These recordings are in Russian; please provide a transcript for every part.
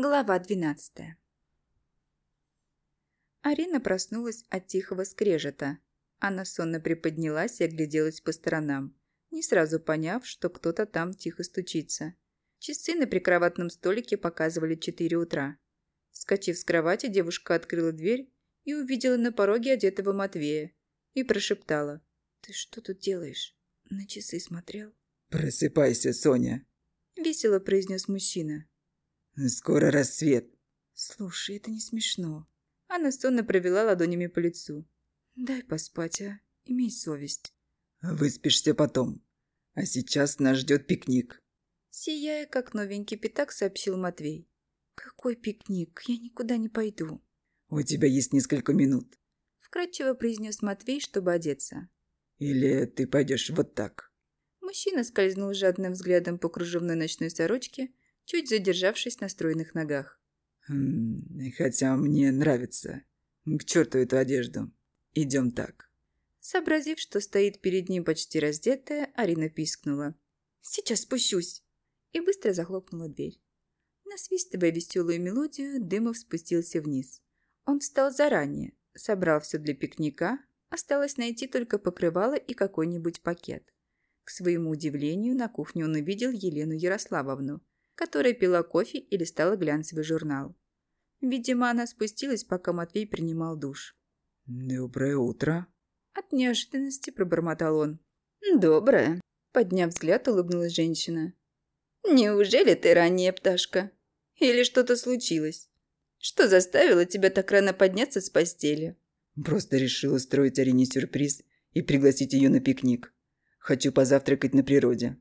Глава двенадцатая Арина проснулась от тихого скрежета. Она сонно приподнялась и огляделась по сторонам, не сразу поняв, что кто-то там тихо стучится. Часы на прикроватном столике показывали четыре утра. Скочив с кровати, девушка открыла дверь и увидела на пороге одетого Матвея и прошептала. «Ты что тут делаешь? На часы смотрел?» «Просыпайся, Соня!» – весело произнес мужчина. «Скоро рассвет». «Слушай, это не смешно». Она сонно провела ладонями по лицу. «Дай поспать, а? Имей совесть». «Выспишься потом. А сейчас нас ждет пикник». Сияя, как новенький пятак, сообщил Матвей. «Какой пикник? Я никуда не пойду». «У тебя есть несколько минут», — вкратчиво произнес Матвей, чтобы одеться. «Или ты пойдешь вот так?» Мужчина скользнул жадным взглядом по кружевной ночной сорочке, чуть задержавшись на стройных ногах. «Хм, «Хотя мне нравится. К черту эту одежду. Идем так». Сообразив, что стоит перед ним почти раздетая, Арина пискнула. «Сейчас спущусь!» и быстро захлопнула дверь. Насвистывая веселую мелодию, Дымов спустился вниз. Он встал заранее, собрал все для пикника, осталось найти только покрывало и какой-нибудь пакет. К своему удивлению, на кухне он увидел Елену Ярославовну, которая пила кофе и листала глянцевый журнал. Видимо, она спустилась, пока Матвей принимал душ. «Доброе утро!» От неожиданности пробормотал он. «Доброе!» Подняв взгляд, улыбнулась женщина. «Неужели ты ранняя пташка? Или что-то случилось? Что заставило тебя так рано подняться с постели?» «Просто решил устроить Арине сюрприз и пригласить ее на пикник. Хочу позавтракать на природе».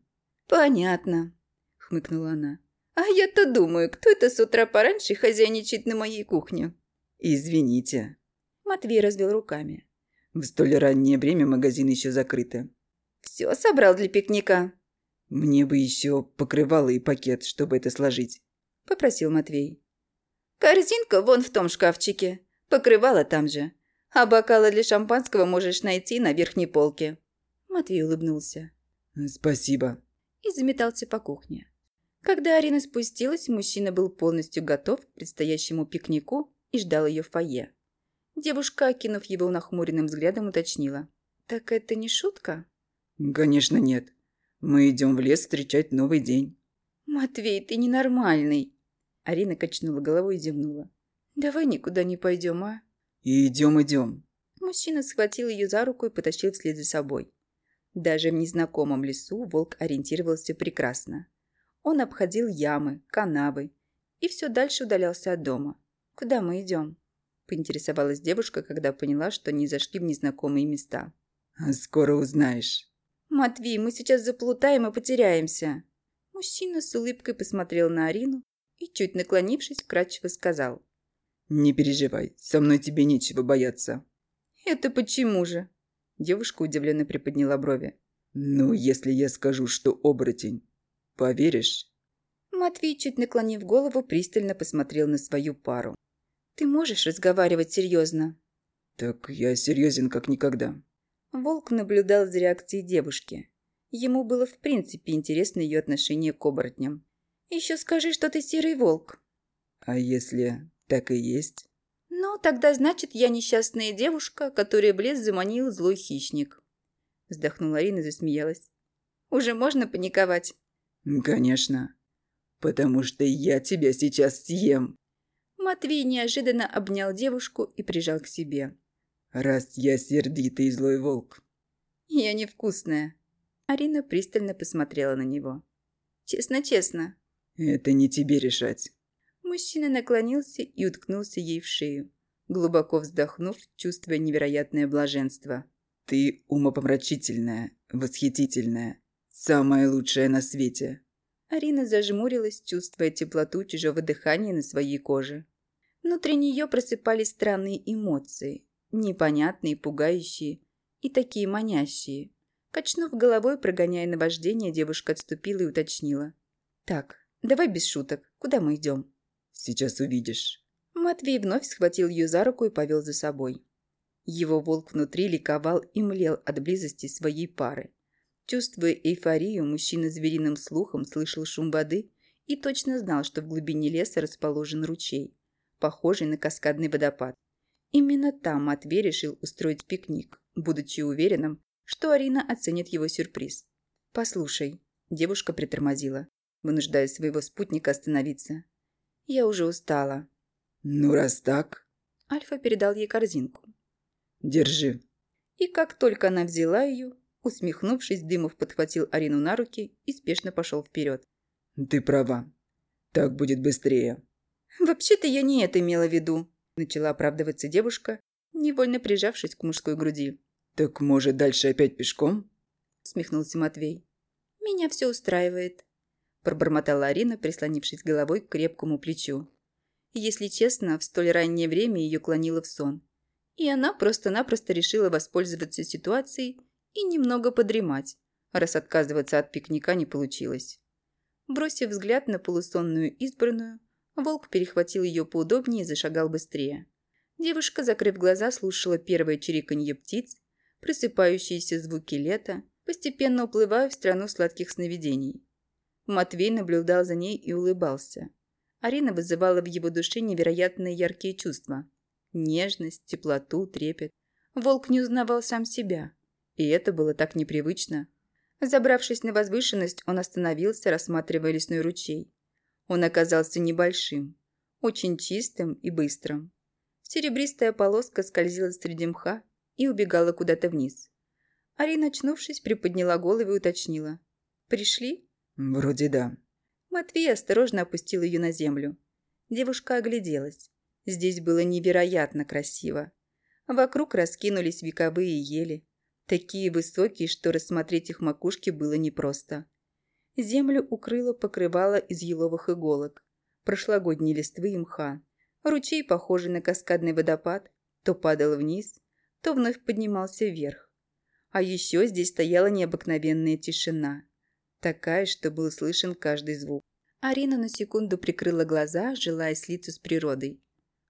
«Понятно», — хмыкнула она. «А я-то думаю, кто это с утра пораньше хозяйничает на моей кухне?» «Извините». Матвей развел руками. «В столь раннее время магазины еще закрыты». «Все собрал для пикника?» «Мне бы еще покрывало и пакет, чтобы это сложить», — попросил Матвей. «Корзинка вон в том шкафчике. Покрывало там же. А бокалы для шампанского можешь найти на верхней полке». Матвей улыбнулся. «Спасибо». И заметался по кухне. Когда Арина спустилась, мужчина был полностью готов к предстоящему пикнику и ждал ее в фойе. Девушка, окинув его нахмуренным взглядом, уточнила. «Так это не шутка?» «Конечно нет. Мы идем в лес встречать новый день». «Матвей, ты ненормальный!» Арина качнула головой и зевнула. «Давай никуда не пойдем, а?» «Идем, идем». Мужчина схватил ее за руку и потащил вслед за собой. Даже в незнакомом лесу волк ориентировался прекрасно. Он обходил ямы, канавы и все дальше удалялся от дома. «Куда мы идем?» – поинтересовалась девушка, когда поняла, что не зашли в незнакомые места. «Скоро узнаешь». «Матвей, мы сейчас заплутаем и потеряемся». Мужчина с улыбкой посмотрел на Арину и, чуть наклонившись, вкратчиво сказал. «Не переживай, со мной тебе нечего бояться». «Это почему же?» Девушка удивленно приподняла брови. «Ну, если я скажу, что оборотень, Поверишь?» Матвей, чуть наклонив голову, пристально посмотрел на свою пару. «Ты можешь разговаривать серьезно?» «Так я серьезен как никогда». Волк наблюдал за реакцией девушки. Ему было в принципе интересно ее отношение к оборотням. «Еще скажи, что ты серый волк». «А если так и есть?» «Ну, тогда значит, я несчастная девушка, которая в лес заманил злой хищник». Вздохнула Арина и засмеялась. «Уже можно паниковать?» «Конечно. Потому что я тебя сейчас съем». Матвей неожиданно обнял девушку и прижал к себе. «Раз я сердитый злой волк». «Я невкусная». Арина пристально посмотрела на него. «Честно-честно». «Это не тебе решать». Мужчина наклонился и уткнулся ей в шею, глубоко вздохнув, чувствуя невероятное блаженство. «Ты умопомрачительная, восхитительная, Самое лучшее на свете. Арина зажмурилась, чувствуя теплоту чужого дыхания на своей коже. Внутри нее просыпались странные эмоции, непонятные, пугающие и такие манящие. Качнув головой, прогоняя наваждение, девушка отступила и уточнила. «Так, давай без шуток. Куда мы идем?» «Сейчас увидишь». Матвей вновь схватил ее за руку и повел за собой. Его волк внутри ликовал и млел от близости своей пары. Чувствуя эйфорию, мужчина звериным слухом слышал шум воды и точно знал, что в глубине леса расположен ручей, похожий на каскадный водопад. Именно там Матвей решил устроить пикник, будучи уверенным, что Арина оценит его сюрприз. «Послушай», – девушка притормозила, вынуждая своего спутника остановиться. «Я уже устала». «Ну, раз так...» Альфа передал ей корзинку. «Держи». И как только она взяла ее, усмехнувшись, Дымов подхватил Арину на руки и спешно пошел вперед. «Ты права. Так будет быстрее». «Вообще-то я не это имела в виду», – начала оправдываться девушка, невольно прижавшись к мужской груди. «Так, может, дальше опять пешком?» – смехнулся Матвей. «Меня все устраивает», – пробормотала Арина, прислонившись головой к крепкому плечу. Если честно, в столь раннее время ее клонило в сон. И она просто-напросто решила воспользоваться ситуацией и немного подремать, раз отказываться от пикника не получилось. Бросив взгляд на полусонную избранную, волк перехватил ее поудобнее и зашагал быстрее. Девушка, закрыв глаза, слушала первое чириканье птиц, просыпающиеся звуки лета, постепенно уплывая в страну сладких сновидений. Матвей наблюдал за ней и улыбался. Арина вызывала в его душе невероятные яркие чувства. Нежность, теплоту, трепет. Волк не узнавал сам себя. И это было так непривычно. Забравшись на возвышенность, он остановился, рассматривая лесной ручей. Он оказался небольшим, очень чистым и быстрым. Серебристая полоска скользила среди мха и убегала куда-то вниз. Арина, очнувшись, приподняла голову и уточнила. «Пришли?» «Вроде да». Матвей осторожно опустил ее на землю. Девушка огляделась. Здесь было невероятно красиво. Вокруг раскинулись вековые ели, такие высокие, что рассмотреть их макушки было непросто. Землю укрыло покрывало из еловых иголок, прошлогодней листвы и мха. Ручей, похожий на каскадный водопад, то падал вниз, то вновь поднимался вверх. А еще здесь стояла необыкновенная тишина, такая, что был слышен каждый звук. Арина на секунду прикрыла глаза, желая слиться с природой,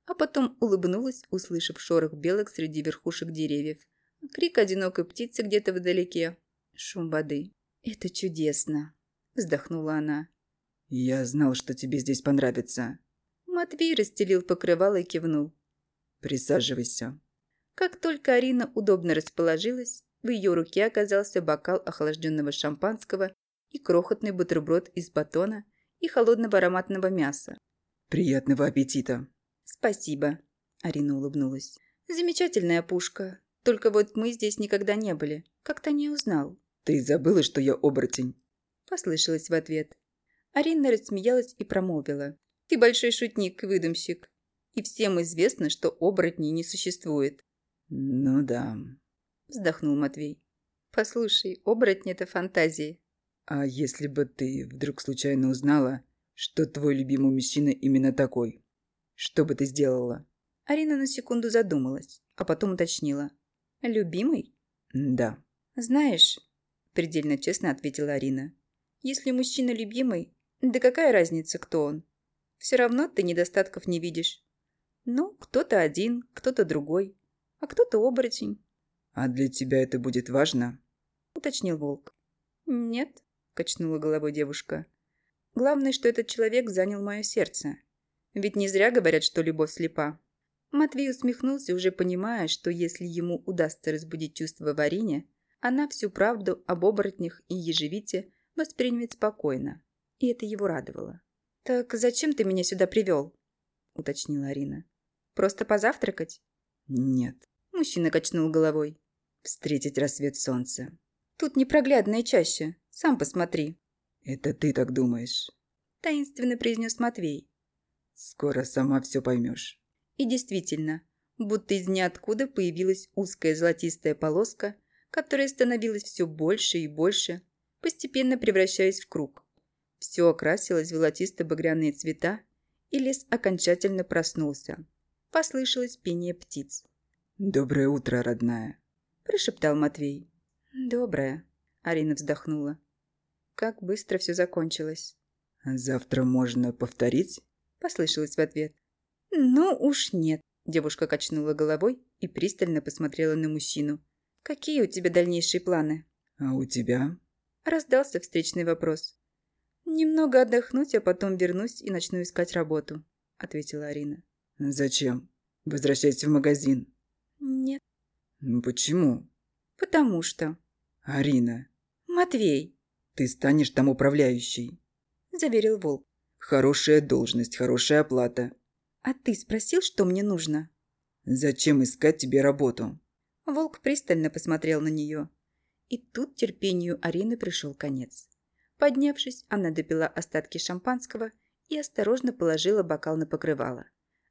а потом улыбнулась, услышав шорох белок среди верхушек деревьев, крик одинокой птицы где-то вдалеке, шум воды. «Это чудесно!» – вздохнула она. «Я знал, что тебе здесь понравится». Матвей расстелил покрывало и кивнул. «Присаживайся». Как только Арина удобно расположилась, в ее руке оказался бокал охлажденного шампанского и крохотный бутерброд из батона и холодного ароматного мяса. «Приятного аппетита!» «Спасибо», – Арина улыбнулась. «Замечательная пушка. Только вот мы здесь никогда не были. Как-то не узнал». «Ты забыла, что я оборотень?» Послышалось в ответ. Арина рассмеялась и промолвила. «Ты большой шутник, выдумщик. И всем известно, что оборотней не существует». «Ну да», – вздохнул Матвей. «Послушай, оборотни – это фантазии». «А если бы ты вдруг случайно узнала, что твой любимый мужчина именно такой, что бы ты сделала?» Арина на секунду задумалась, а потом уточнила. «Любимый?» «Да». «Знаешь», – предельно честно ответила Арина, «если мужчина любимый, да какая разница, кто он? Все равно ты недостатков не видишь. Ну, кто-то один, кто-то другой, а кто-то оборотень». «А для тебя это будет важно?» – уточнил волк. «Нет», – качнула головой девушка. «Главное, что этот человек занял мое сердце. Ведь не зря говорят, что любовь слепа». Матвей усмехнулся, уже понимая, что если ему удастся разбудить чувство в Арине, она всю правду об оборотнях и ежевите воспримет спокойно. И это его радовало. «Так зачем ты меня сюда привел?» – уточнила Арина. «Просто позавтракать?» «Нет». Мужчина качнул головой. «Встретить рассвет солнца». «Тут непроглядная чаще. Сам посмотри». «Это ты так думаешь?» – таинственно произнес Матвей. «Скоро сама все поймешь». И действительно, будто из ниоткуда появилась узкая золотистая полоска, которая становилась все больше и больше, постепенно превращаясь в круг. Все окрасилось в золотисто-багряные цвета, и лес окончательно проснулся. Послышалось пение птиц. «Доброе утро, родная», – прошептал Матвей. «Доброе», – Арина вздохнула. Как быстро все закончилось. «Завтра можно повторить?» – послышалось в ответ. «Ну уж нет», – девушка качнула головой и пристально посмотрела на мужчину. «Какие у тебя дальнейшие планы?» «А у тебя?» – раздался встречный вопрос. «Немного отдохнуть, а потом вернусь и начну искать работу», — ответила Арина. «Зачем? Возвращайся в магазин». «Нет». «Почему?» «Потому что...» «Арина». «Матвей». «Ты станешь там управляющей», — заверил Волк. «Хорошая должность, хорошая оплата». «А ты спросил, что мне нужно?» «Зачем искать тебе работу?» Волк пристально посмотрел на нее. И тут терпению Арины пришел конец. Поднявшись, она допила остатки шампанского и осторожно положила бокал на покрывало.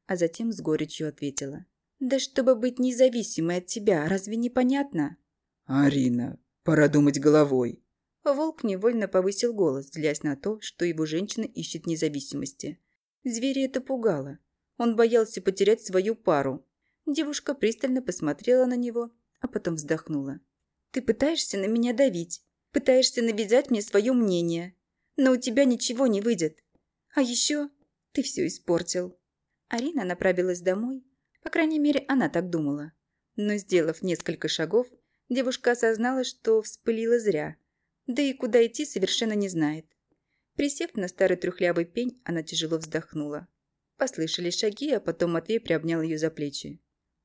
А затем с горечью ответила. «Да чтобы быть независимой от тебя, разве не понятно?» «Арина, пора думать головой». Волк невольно повысил голос, злясь на то, что его женщина ищет независимости. Зверя это пугало. Он боялся потерять свою пару. Девушка пристально посмотрела на него, а потом вздохнула. «Ты пытаешься на меня давить. Пытаешься навязать мне свое мнение. Но у тебя ничего не выйдет. А еще ты все испортил. Арина направилась домой. По крайней мере, она так думала. Но, сделав несколько шагов, девушка осознала, что вспылила зря. Да и куда идти совершенно не знает. Присев на старый трюхлявый пень, она тяжело вздохнула. Послышались шаги, а потом Матвей приобнял ее за плечи.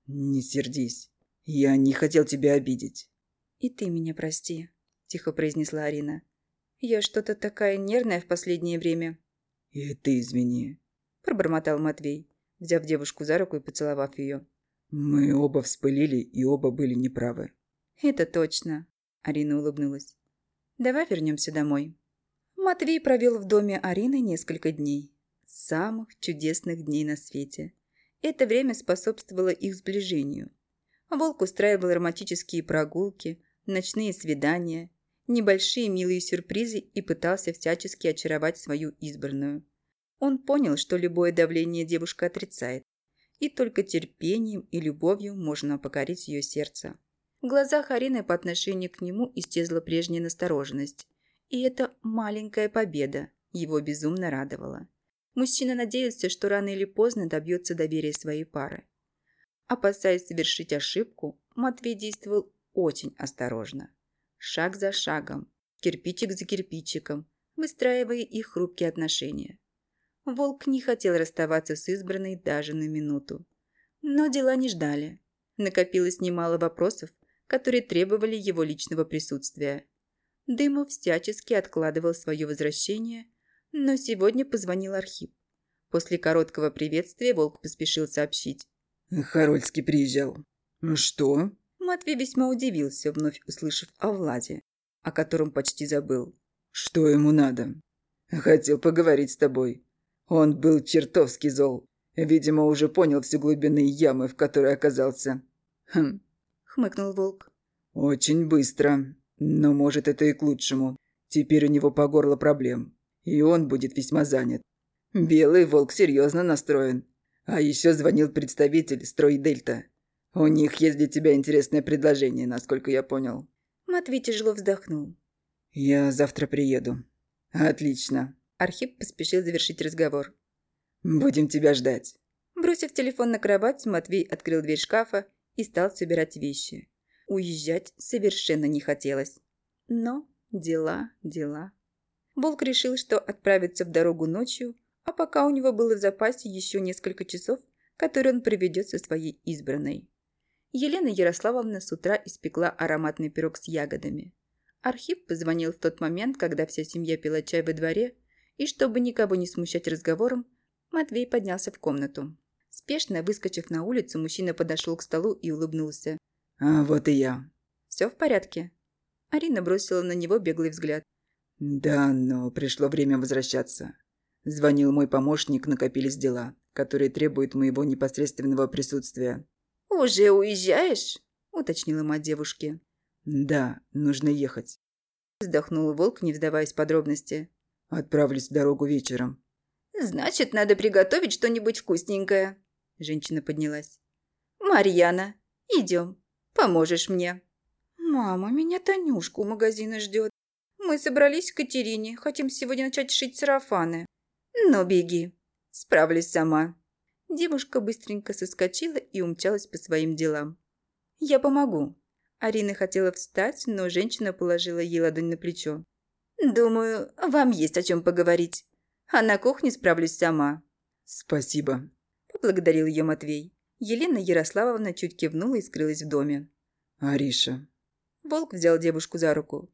«Не сердись. Я не хотел тебя обидеть». «И ты меня прости», тихо произнесла Арина. «Я что-то такая нервная в последнее время». «И ты извини», – пробормотал Матвей, взяв девушку за руку и поцеловав ее. «Мы оба вспылили и оба были неправы». «Это точно», – Арина улыбнулась. «Давай вернемся домой». Матвей провел в доме Арины несколько дней. Самых чудесных дней на свете. Это время способствовало их сближению. Волк устраивал романтические прогулки, ночные свидания, небольшие милые сюрпризы и пытался всячески очаровать свою избранную. Он понял, что любое давление девушка отрицает, и только терпением и любовью можно покорить ее сердце. В глазах Арины по отношению к нему исчезла прежняя настороженность, и эта маленькая победа его безумно радовала. Мужчина надеялся, что рано или поздно добьется доверия своей пары. Опасаясь совершить ошибку, Матвей действовал очень осторожно шаг за шагом, кирпичик за кирпичиком, выстраивая их хрупкие отношения. Волк не хотел расставаться с избранной даже на минуту. Но дела не ждали. Накопилось немало вопросов, которые требовали его личного присутствия. Дымов всячески откладывал свое возвращение, но сегодня позвонил Архип. После короткого приветствия Волк поспешил сообщить. «Харольский приезжал». «Что?» Матвей весьма удивился, вновь услышав о Владе, о котором почти забыл. «Что ему надо?» «Хотел поговорить с тобой. Он был чертовски зол. Видимо, уже понял всю глубины ямы, в которой оказался». «Хм», — хмыкнул волк. «Очень быстро. Но, может, это и к лучшему. Теперь у него по горло проблем. И он будет весьма занят. Белый волк серьезно настроен. А еще звонил представитель Строй Дельта. «У них есть для тебя интересное предложение, насколько я понял». Матвей тяжело вздохнул. «Я завтра приеду». «Отлично». Архип поспешил завершить разговор. «Будем тебя ждать». Бросив телефон на кровать, Матвей открыл дверь шкафа и стал собирать вещи. Уезжать совершенно не хотелось. Но дела, дела. Волк решил, что отправится в дорогу ночью, а пока у него было в запасе еще несколько часов, которые он проведет со своей избранной. Елена Ярославовна с утра испекла ароматный пирог с ягодами. Архип позвонил в тот момент, когда вся семья пила чай во дворе, и чтобы никого не смущать разговором, Матвей поднялся в комнату. Спешно выскочив на улицу, мужчина подошел к столу и улыбнулся. «А вот и я». «Все в порядке?» Арина бросила на него беглый взгляд. «Да, но пришло время возвращаться. Звонил мой помощник, накопились дела, которые требуют моего непосредственного присутствия. «Уже уезжаешь?» – уточнила мать девушки. «Да, нужно ехать», – вздохнул волк, не вдаваясь в подробности. «Отправлюсь в дорогу вечером». «Значит, надо приготовить что-нибудь вкусненькое». Женщина поднялась. «Марьяна, идем. Поможешь мне». «Мама, меня Танюшка у магазина ждет. Мы собрались к Катерине, хотим сегодня начать шить сарафаны». «Ну, беги. Справлюсь сама». Девушка быстренько соскочила и умчалась по своим делам. «Я помогу». Арина хотела встать, но женщина положила ей ладонь на плечо. Думаю, вам есть о чем поговорить. А на кухне справлюсь сама». «Спасибо», – поблагодарил ее Матвей. Елена Ярославовна чуть кивнула и скрылась в доме. «Ариша». Волк взял девушку за руку.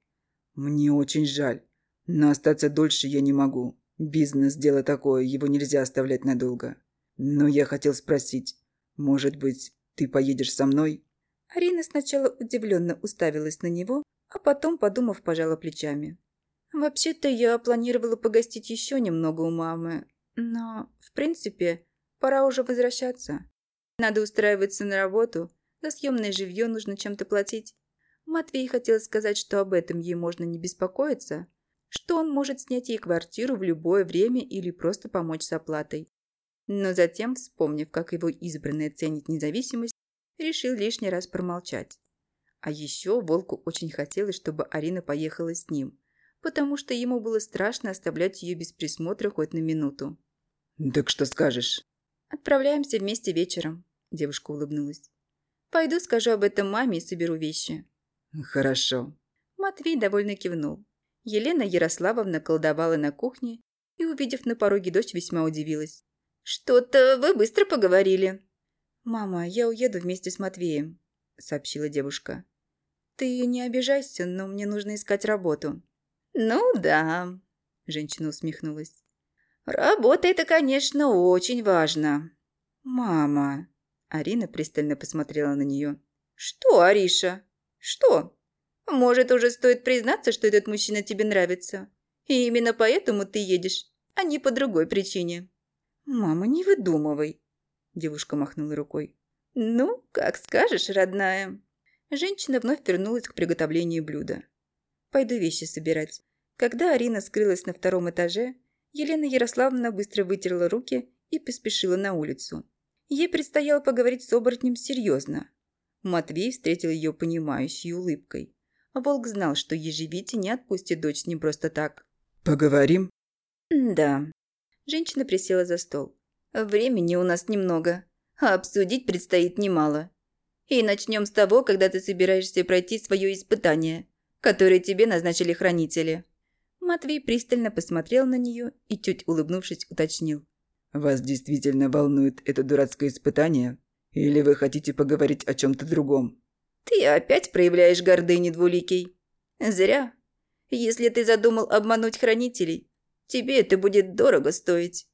«Мне очень жаль, но остаться дольше я не могу. Бизнес – дело такое, его нельзя оставлять надолго. Но я хотел спросить, может быть, ты поедешь со мной?» Арина сначала удивленно уставилась на него, а потом, подумав, пожала плечами. «Вообще-то я планировала погостить еще немного у мамы, но, в принципе, пора уже возвращаться. Надо устраиваться на работу, за съемное жилье нужно чем-то платить. Матвей хотел сказать, что об этом ей можно не беспокоиться, что он может снять ей квартиру в любое время или просто помочь с оплатой. Но затем, вспомнив, как его избранная ценит независимость, решил лишний раз промолчать. А еще Волку очень хотелось, чтобы Арина поехала с ним, потому что ему было страшно оставлять ее без присмотра хоть на минуту. «Так что скажешь?» «Отправляемся вместе вечером», – девушка улыбнулась. «Пойду скажу об этом маме и соберу вещи». «Хорошо». Матвей довольно кивнул. Елена Ярославовна колдовала на кухне и, увидев на пороге дочь, весьма удивилась. «Что-то вы быстро поговорили». «Мама, я уеду вместе с Матвеем», – сообщила девушка. «Ты не обижайся, но мне нужно искать работу». «Ну да», – женщина усмехнулась. «Работа – это, конечно, очень важно». «Мама», – Арина пристально посмотрела на нее. «Что, Ариша? Что? Может, уже стоит признаться, что этот мужчина тебе нравится? И именно поэтому ты едешь, а не по другой причине». «Мама, не выдумывай», – девушка махнула рукой. «Ну, как скажешь, родная». Женщина вновь вернулась к приготовлению блюда. «Пойду вещи собирать. Когда Арина скрылась на втором этаже, Елена Ярославовна быстро вытерла руки и поспешила на улицу. Ей предстояло поговорить с оборотнем серьезно. Матвей встретил ее понимающей улыбкой. Волк знал, что ежевите не отпустит дочь с ним просто так. «Поговорим?» «Да». Женщина присела за стол. «Времени у нас немного, а обсудить предстоит немало. И начнем с того, когда ты собираешься пройти свое испытание, которое тебе назначили хранители». Матвей пристально посмотрел на нее и, чуть улыбнувшись, уточнил. «Вас действительно волнует это дурацкое испытание? Или вы хотите поговорить о чем-то другом?» «Ты опять проявляешь гордыню, двуликий. Зря. Если ты задумал обмануть хранителей, тебе это будет дорого стоить.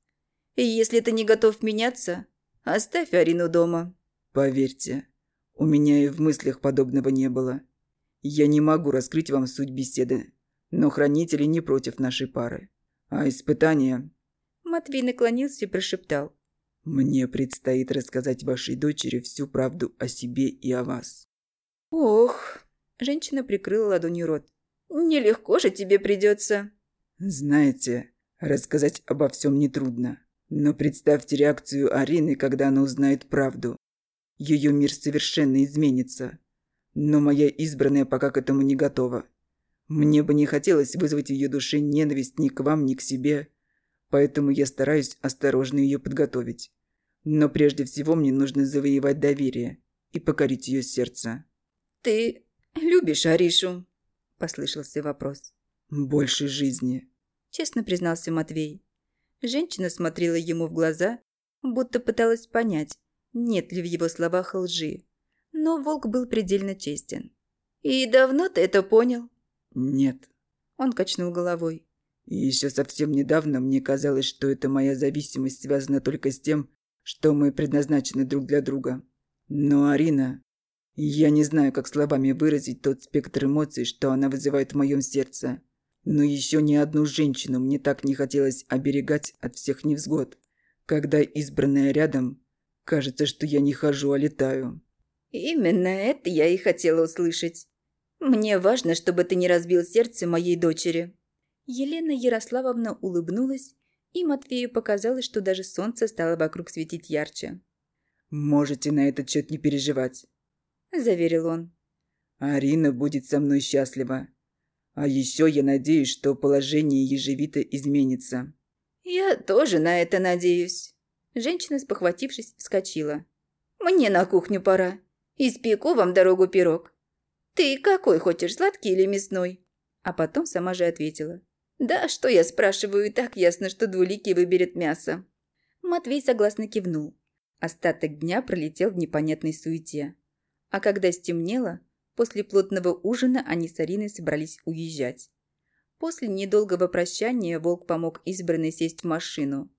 И если ты не готов меняться, оставь Арину дома». «Поверьте, у меня и в мыслях подобного не было. Я не могу раскрыть вам суть беседы, но хранители не против нашей пары. А испытания... Матвей наклонился и прошептал. Мне предстоит рассказать вашей дочери всю правду о себе и о вас. Ох, женщина прикрыла ладонью рот. Нелегко же тебе придется. Знаете, рассказать обо всем нетрудно. Но представьте реакцию Арины, когда она узнает правду. Ее мир совершенно изменится. Но моя избранная пока к этому не готова. Мне бы не хотелось вызвать в ее душе ненависть ни к вам, ни к себе, поэтому я стараюсь осторожно ее подготовить. Но прежде всего мне нужно завоевать доверие и покорить ее сердце. «Ты любишь Аришу?» – послышался вопрос. «Больше жизни», – честно признался Матвей. Женщина смотрела ему в глаза, будто пыталась понять, нет ли в его словах лжи. Но волк был предельно честен. «И давно ты это понял?» «Нет». Он качнул головой. И еще совсем недавно мне казалось, что эта моя зависимость связана только с тем, что мы предназначены друг для друга. Но Арина... Я не знаю, как словами выразить тот спектр эмоций, что она вызывает в моем сердце. Но еще ни одну женщину мне так не хотелось оберегать от всех невзгод. Когда избранная рядом, кажется, что я не хожу, а летаю. Именно это я и хотела услышать. «Мне важно, чтобы ты не разбил сердце моей дочери». Елена Ярославовна улыбнулась, и Матвею показалось, что даже солнце стало вокруг светить ярче. «Можете на этот счет не переживать», – заверил он. «Арина будет со мной счастлива. А еще я надеюсь, что положение ежевито изменится». «Я тоже на это надеюсь». Женщина, спохватившись, вскочила. «Мне на кухню пора. Испеку вам дорогу пирог. «Ты какой хочешь, сладкий или мясной?» А потом сама же ответила. «Да, что я спрашиваю, и так ясно, что двуликий выберет мясо». Матвей согласно кивнул. Остаток дня пролетел в непонятной суете. А когда стемнело, после плотного ужина они с Ариной собрались уезжать. После недолгого прощания Волк помог избранной сесть в машину.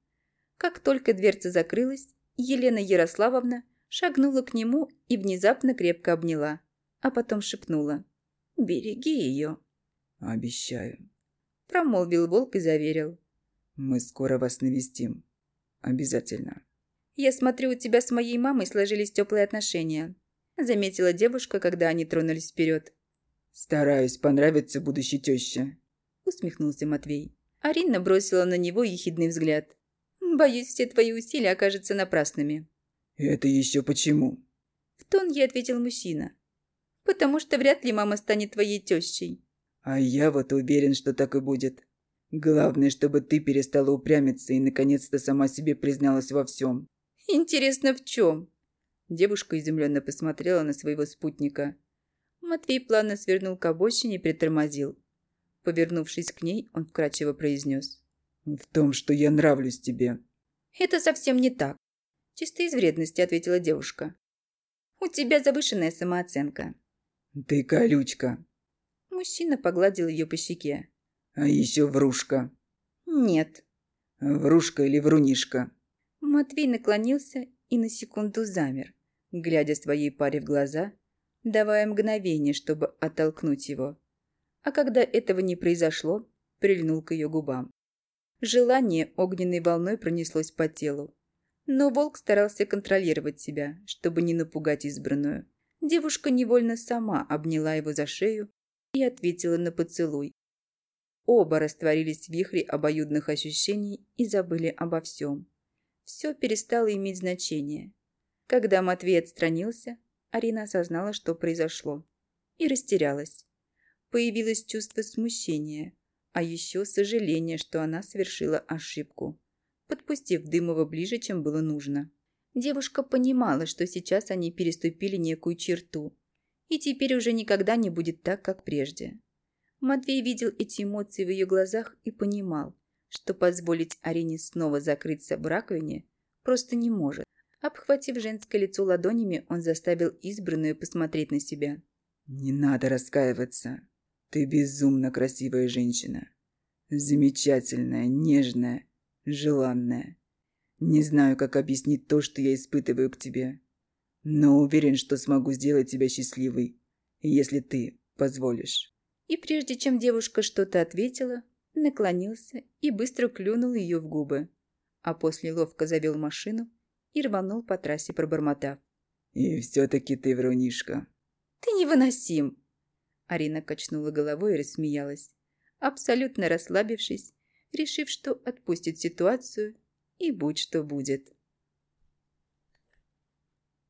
Как только дверца закрылась, Елена Ярославовна шагнула к нему и внезапно крепко обняла, а потом шепнула. «Береги ее». «Обещаю», – промолвил Волк и заверил. «Мы скоро вас навестим. Обязательно». «Я смотрю, у тебя с моей мамой сложились теплые отношения», – заметила девушка, когда они тронулись вперед. «Стараюсь понравиться будущей теще», – усмехнулся Матвей. Арина бросила на него ехидный взгляд. «Боюсь, все твои усилия окажутся напрасными». «Это еще почему?» В тон ей ответил мужчина. «Потому что вряд ли мама станет твоей тещей». «А я вот уверен, что так и будет. Главное, чтобы ты перестала упрямиться и наконец-то сама себе призналась во всем». «Интересно, в чем?» Девушка изумленно посмотрела на своего спутника. Матвей плавно свернул к обочине и притормозил. Повернувшись к ней, он вкрадчиво произнес. «В том, что я нравлюсь тебе». «Это совсем не так», – чисто из вредности ответила девушка. «У тебя завышенная самооценка». «Ты колючка». Мужчина погладил ее по щеке. «А еще врушка». «Нет». «Врушка или врунишка?» Матвей наклонился и на секунду замер, глядя своей паре в глаза, давая мгновение, чтобы оттолкнуть его. А когда этого не произошло, прильнул к ее губам. Желание огненной волной пронеслось по телу. Но волк старался контролировать себя, чтобы не напугать избранную. Девушка невольно сама обняла его за шею и ответила на поцелуй. Оба растворились в вихре обоюдных ощущений и забыли обо всем. Все перестало иметь значение. Когда Матвей отстранился, Арина осознала, что произошло, и растерялась. Появилось чувство смущения, а еще сожаление, что она совершила ошибку, подпустив Дымова ближе, чем было нужно. Девушка понимала, что сейчас они переступили некую черту, и теперь уже никогда не будет так, как прежде. Матвей видел эти эмоции в ее глазах и понимал, что позволить Арине снова закрыться в раковине просто не может. Обхватив женское лицо ладонями, он заставил избранную посмотреть на себя. «Не надо раскаиваться. Ты безумно красивая женщина. Замечательная, нежная, желанная. Не знаю, как объяснить то, что я испытываю к тебе. Но уверен, что смогу сделать тебя счастливой, если ты позволишь». И прежде чем девушка что-то ответила, наклонился и быстро клюнул ее в губы, а после ловко завел машину и рванул по трассе, пробормотав. «И все-таки ты врунишка». «Ты невыносим!» Арина качнула головой и рассмеялась, абсолютно расслабившись, решив, что отпустит ситуацию и будь что будет.